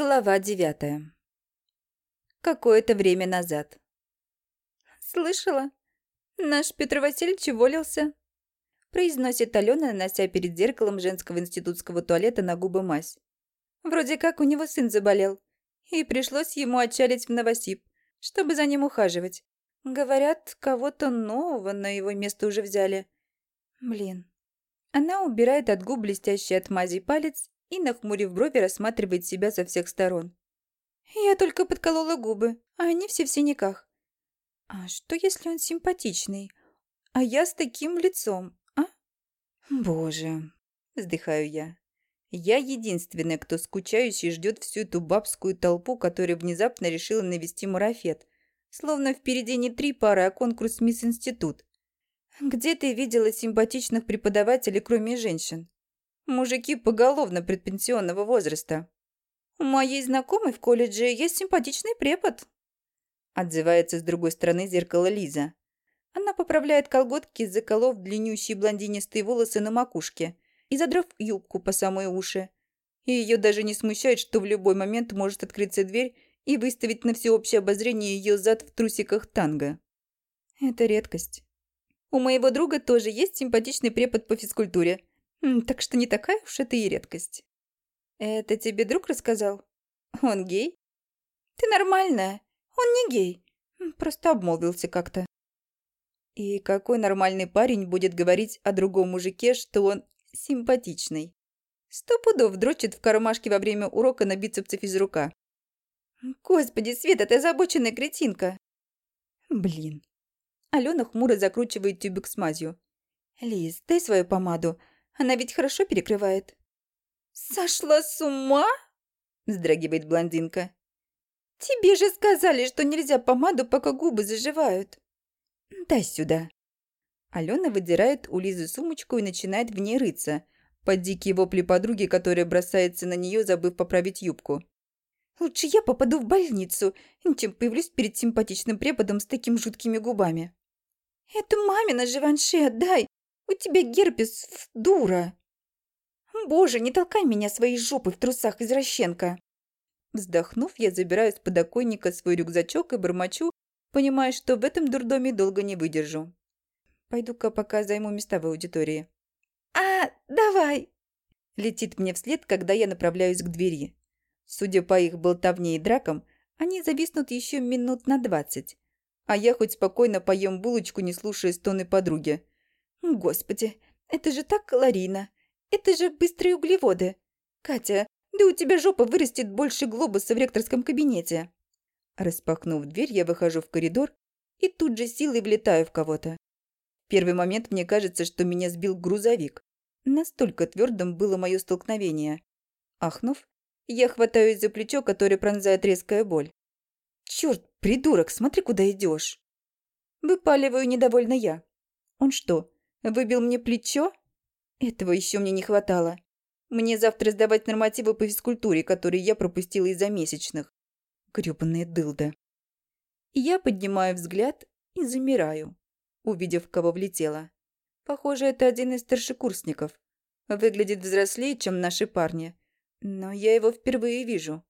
Глава девятая. Какое-то время назад. «Слышала? Наш Петр Васильевич уволился», – произносит Алена, нанося перед зеркалом женского институтского туалета на губы мазь. «Вроде как у него сын заболел, и пришлось ему отчалить в Новосиб, чтобы за ним ухаживать. Говорят, кого-то нового на его место уже взяли. Блин». Она убирает от губ блестящий от мази палец и, нахмурив брови, рассматривает себя со всех сторон. Я только подколола губы, а они все в синяках. А что, если он симпатичный? А я с таким лицом, а? Боже, вздыхаю я. Я единственная, кто скучающий ждет всю эту бабскую толпу, которая внезапно решила навести марафет. Словно впереди не три пары, а конкурс Мисс Институт. Где ты видела симпатичных преподавателей, кроме женщин? Мужики поголовно предпенсионного возраста. У моей знакомой в колледже есть симпатичный препод. Отзывается с другой стороны зеркала Лиза. Она поправляет колготки, заколов длиннющие блондинистые волосы на макушке и задрав юбку по самые уши. И ее даже не смущает, что в любой момент может открыться дверь и выставить на всеобщее обозрение ее зад в трусиках танго. Это редкость. У моего друга тоже есть симпатичный препод по физкультуре. Так что не такая уж это и редкость. Это тебе друг рассказал? Он гей? Ты нормальная. Он не гей. Просто обмолвился как-то. И какой нормальный парень будет говорить о другом мужике, что он симпатичный? Сто пудов дрочит в кармашке во время урока на бицепсе физрука. Господи, Света, ты озабоченная кретинка. Блин. Алена хмуро закручивает тюбик с мазью. Лиз, дай свою помаду. Она ведь хорошо перекрывает». «Сошла с ума?» – вздрагивает блондинка. «Тебе же сказали, что нельзя помаду, пока губы заживают». «Дай сюда». Алена выдирает у Лизы сумочку и начинает в ней рыться, под дикие вопли подруги, которая бросается на нее, забыв поправить юбку. «Лучше я попаду в больницу, чем появлюсь перед симпатичным преподом с такими жуткими губами». «Это мамина Живанши отдай, у тебя герпес, дура!» «Боже, не толкай меня своей жопой в трусах, извращенка!» Вздохнув, я забираю с подоконника свой рюкзачок и бормочу, понимая, что в этом дурдоме долго не выдержу. Пойду-ка пока займу места в аудитории. «А, давай!» Летит мне вслед, когда я направляюсь к двери. Судя по их болтовне и дракам, они зависнут еще минут на двадцать. А я хоть спокойно поем булочку, не слушая стоны подруги. Господи, это же так калорийно. Это же быстрые углеводы. Катя, да у тебя жопа вырастет больше глобуса в ректорском кабинете. Распахнув дверь, я выхожу в коридор и тут же силой влетаю в кого-то. В первый момент мне кажется, что меня сбил грузовик. Настолько твердым было мое столкновение. Ахнув, я хватаюсь за плечо, которое пронзает резкая боль. «Черт, придурок, смотри, куда идешь!» Выпаливаю недовольно я. Он что, Выбил мне плечо? Этого еще мне не хватало. Мне завтра сдавать нормативы по физкультуре, которые я пропустила из-за месячных. Грёбаная дылда. Я поднимаю взгляд и замираю, увидев, кого влетела. Похоже, это один из старшекурсников. Выглядит взрослее, чем наши парни. Но я его впервые вижу.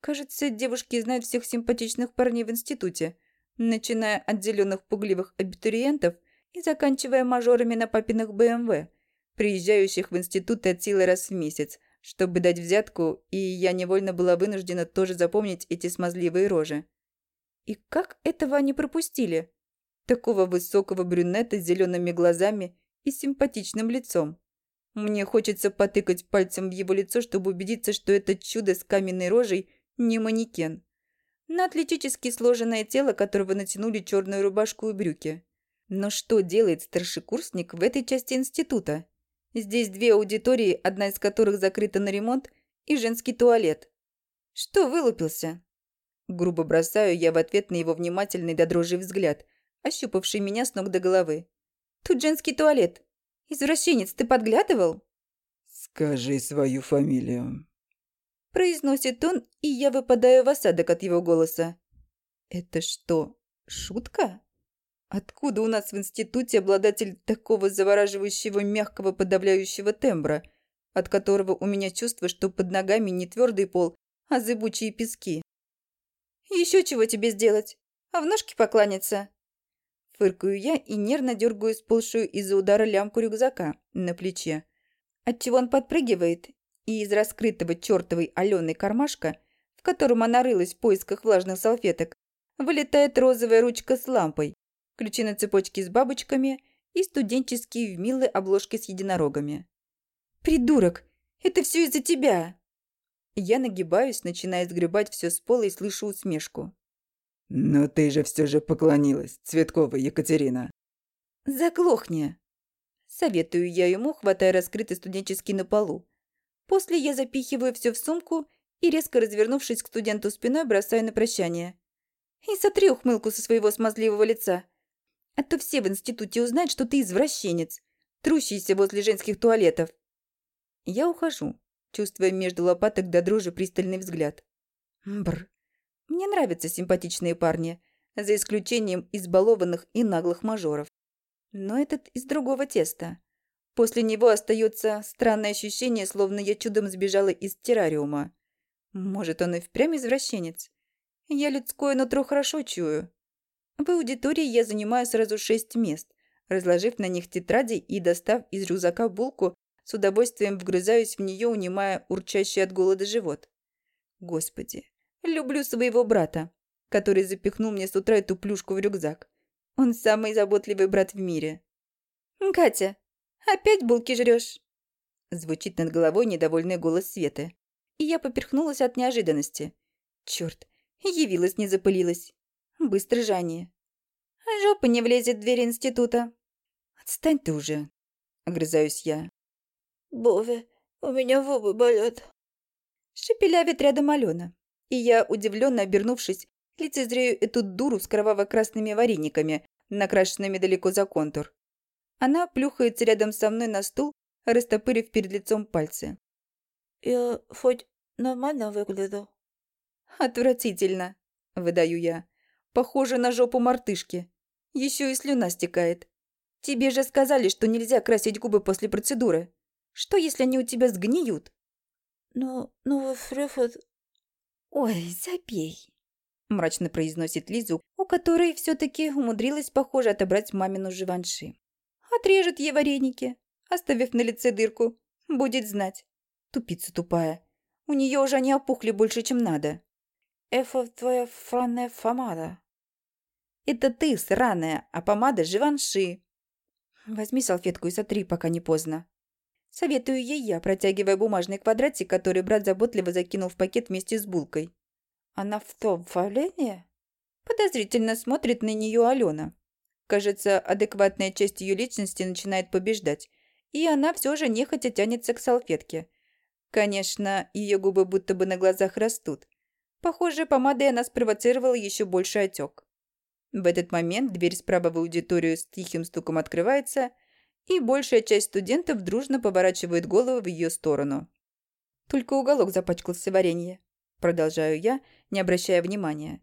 Кажется, девушки знают всех симпатичных парней в институте, начиная от зеленых пугливых абитуриентов – и заканчивая мажорами на папиных БМВ, приезжающих в институт от силы раз в месяц, чтобы дать взятку, и я невольно была вынуждена тоже запомнить эти смазливые рожи. И как этого они пропустили? Такого высокого брюнета с зелеными глазами и симпатичным лицом. Мне хочется потыкать пальцем в его лицо, чтобы убедиться, что это чудо с каменной рожей не манекен. На атлетически сложенное тело, которого натянули черную рубашку и брюки. Но что делает старшекурсник в этой части института? Здесь две аудитории, одна из которых закрыта на ремонт, и женский туалет. Что вылупился? Грубо бросаю я в ответ на его внимательный до дрожи взгляд, ощупавший меня с ног до головы. Тут женский туалет. Извращенец, ты подглядывал? Скажи свою фамилию. Произносит он, и я выпадаю в осадок от его голоса. Это что, шутка? Откуда у нас в институте обладатель такого завораживающего мягкого подавляющего тембра, от которого у меня чувство, что под ногами не твердый пол, а зыбучие пески. Еще чего тебе сделать? А в ножки покланяться? Фыркаю я и нервно дергаю сползшую из-за удара лямку рюкзака на плече, отчего он подпрыгивает, и из раскрытого чертовой Аленой кармашка, в котором она рылась в поисках влажных салфеток, вылетает розовая ручка с лампой, ключи на цепочке с бабочками и студенческие в милой обложке с единорогами. «Придурок! Это все из-за тебя!» Я нагибаюсь, начиная сгребать все с пола и слышу усмешку. «Но ты же все же поклонилась, Цветкова Екатерина!» «Заглохни!» Советую я ему, хватая раскрытый студенческий на полу. После я запихиваю все в сумку и, резко развернувшись к студенту спиной, бросаю на прощание. И сотри ухмылку со своего смазливого лица. А то все в институте узнают, что ты извращенец, трущийся возле женских туалетов. Я ухожу, чувствуя между лопаток до дрожи пристальный взгляд. Бр. Мне нравятся симпатичные парни, за исключением избалованных и наглых мажоров. Но этот из другого теста. После него остается странное ощущение, словно я чудом сбежала из террариума. Может, он и впрямь извращенец? Я людское нутро хорошо чую. В аудитории я занимаю сразу шесть мест, разложив на них тетради и достав из рюкзака булку, с удовольствием вгрызаюсь в нее, унимая урчащий от голода живот. Господи, люблю своего брата, который запихнул мне с утра эту плюшку в рюкзак. Он самый заботливый брат в мире. «Катя, опять булки жрешь? Звучит над головой недовольный голос Светы. И я поперхнулась от неожиданности. Черт, Явилась, не запылилась. Быстро Жанне. Жопа не влезет в дверь института. Отстань ты уже, огрызаюсь я. Бове, у меня губы болят. Шепелявит рядом Алена. И я, удивленно обернувшись, лицезрею эту дуру с кроваво-красными варениками, накрашенными далеко за контур. Она плюхается рядом со мной на стул, растопырив перед лицом пальцы. «Я хоть нормально выгляжу?» «Отвратительно», — выдаю я. «Похоже на жопу мартышки. Еще и слюна стекает. Тебе же сказали, что нельзя красить губы после процедуры. Что, если они у тебя сгниют?» «Ну, ну, Фрефет...» «Ой, забей», — мрачно произносит Лизу, у которой все-таки умудрилась, похоже, отобрать мамину живанши. «Отрежет ей вареники, оставив на лице дырку. Будет знать. Тупица тупая. У нее уже они опухли больше, чем надо». Это твоя франная помада. Это ты, сраная, а помада Живанши. Возьми салфетку и сотри, пока не поздно. Советую ей я, протягивая бумажный квадратик, который брат заботливо закинул в пакет вместе с булкой. Она в том фавлении? Подозрительно смотрит на нее Алена. Кажется, адекватная часть ее личности начинает побеждать, и она все же нехотя тянется к салфетке. Конечно, ее губы будто бы на глазах растут, Похоже, помадой она спровоцировала еще больше отек. В этот момент дверь справа в аудиторию с тихим стуком открывается, и большая часть студентов дружно поворачивает голову в ее сторону. Только уголок запачкался варенье. Продолжаю я, не обращая внимания.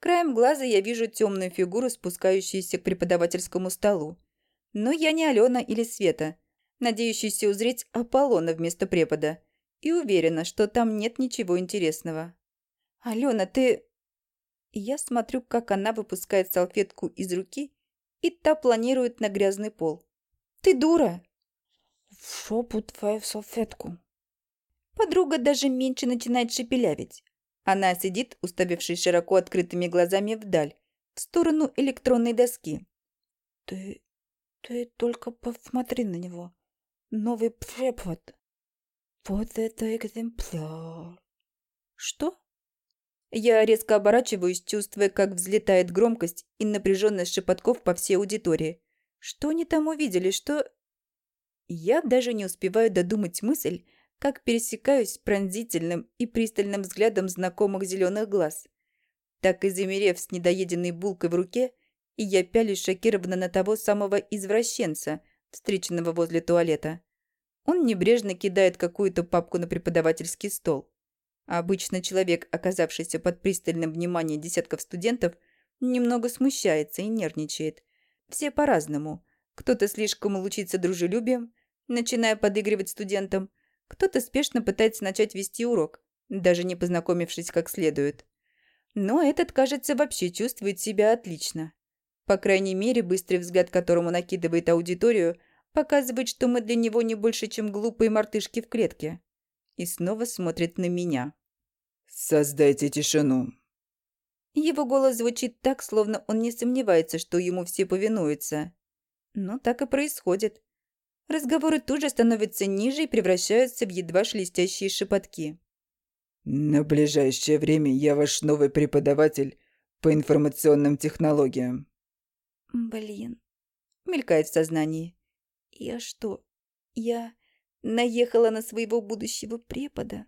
Краем глаза я вижу темную фигуру, спускающуюся к преподавательскому столу. Но я не Алена или Света, надеющаяся узреть Аполлона вместо препода, и уверена, что там нет ничего интересного. «Алена, ты...» Я смотрю, как она выпускает салфетку из руки, и та планирует на грязный пол. «Ты дура!» «В шопу твою салфетку!» Подруга даже меньше начинает шепелявить. Она сидит, уставившись широко открытыми глазами вдаль, в сторону электронной доски. «Ты... ты только посмотри на него. Новый препод. Вот это экземпляр!» «Что?» Я резко оборачиваюсь, чувствуя, как взлетает громкость и напряженность шепотков по всей аудитории. Что они там увидели? Что... Я даже не успеваю додумать мысль, как пересекаюсь пронзительным и пристальным взглядом знакомых зеленых глаз. Так и замерев с недоеденной булкой в руке, и я пялюсь шокированно на того самого извращенца, встреченного возле туалета. Он небрежно кидает какую-то папку на преподавательский стол. А обычно человек, оказавшийся под пристальным вниманием десятков студентов, немного смущается и нервничает. Все по-разному. Кто-то слишком лучится дружелюбием, начиная подыгрывать студентам, кто-то спешно пытается начать вести урок, даже не познакомившись как следует. Но этот, кажется, вообще чувствует себя отлично. По крайней мере, быстрый взгляд, которому накидывает аудиторию, показывает, что мы для него не больше, чем глупые мартышки в клетке. И снова смотрит на меня. «Создайте тишину». Его голос звучит так, словно он не сомневается, что ему все повинуются. Но так и происходит. Разговоры тут же становятся ниже и превращаются в едва шелестящие шепотки. «На ближайшее время я ваш новый преподаватель по информационным технологиям». «Блин», — мелькает в сознании. «Я что, я наехала на своего будущего препода?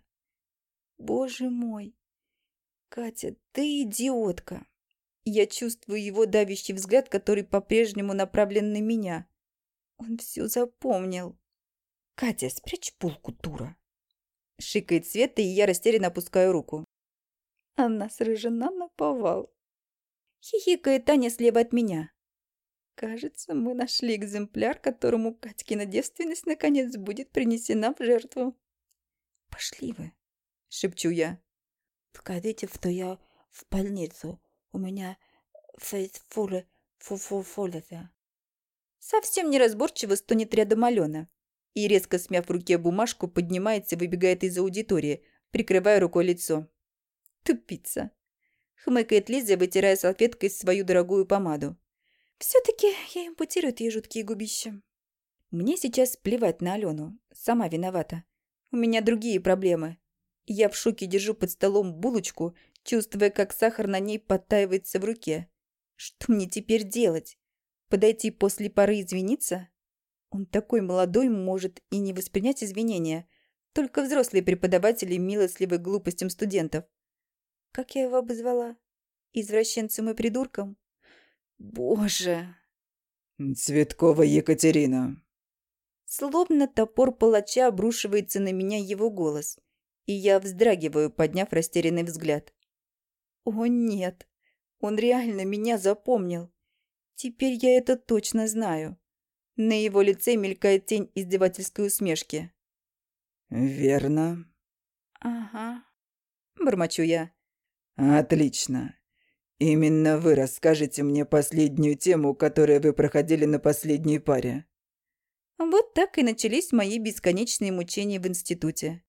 Боже мой! Катя, ты идиотка!» Я чувствую его давящий взгляд, который по-прежнему направлен на меня. Он все запомнил. «Катя, спрячь булку, дура!» Шикает Света, и я растерянно опускаю руку. Она сражена на повал. Хихикает Таня слева от меня. Кажется, мы нашли экземпляр, которому Катькина девственность наконец будет принесена в жертву. «Пошли вы!» — шепчу я. «Погодите, что я в больницу. У меня фейсфулы фу-фу-фулята». Совсем неразборчиво стонет рядом Алена. И, резко смяв в руке бумажку, поднимается и выбегает из аудитории, прикрывая рукой лицо. Тупица. Хмыкает Лиза, вытирая салфеткой свою дорогую помаду. Все-таки я импутирует ей жуткие губища. Мне сейчас плевать на Алену. Сама виновата. У меня другие проблемы. Я в шоке держу под столом булочку, чувствуя, как сахар на ней подтаивается в руке. Что мне теперь делать? Подойти после пары извиниться? Он такой молодой, может и не воспринять извинения. Только взрослые преподаватели милостливы глупостям студентов. Как я его обозвала? Извращенцем и придурком? Боже! «Цветкова Екатерина». Словно топор палача обрушивается на меня его голос и я вздрагиваю, подняв растерянный взгляд. О нет, он реально меня запомнил. Теперь я это точно знаю. На его лице мелькает тень издевательской усмешки. «Верно». «Ага», — бормочу я. «Отлично. Именно вы расскажете мне последнюю тему, которую вы проходили на последней паре». Вот так и начались мои бесконечные мучения в институте.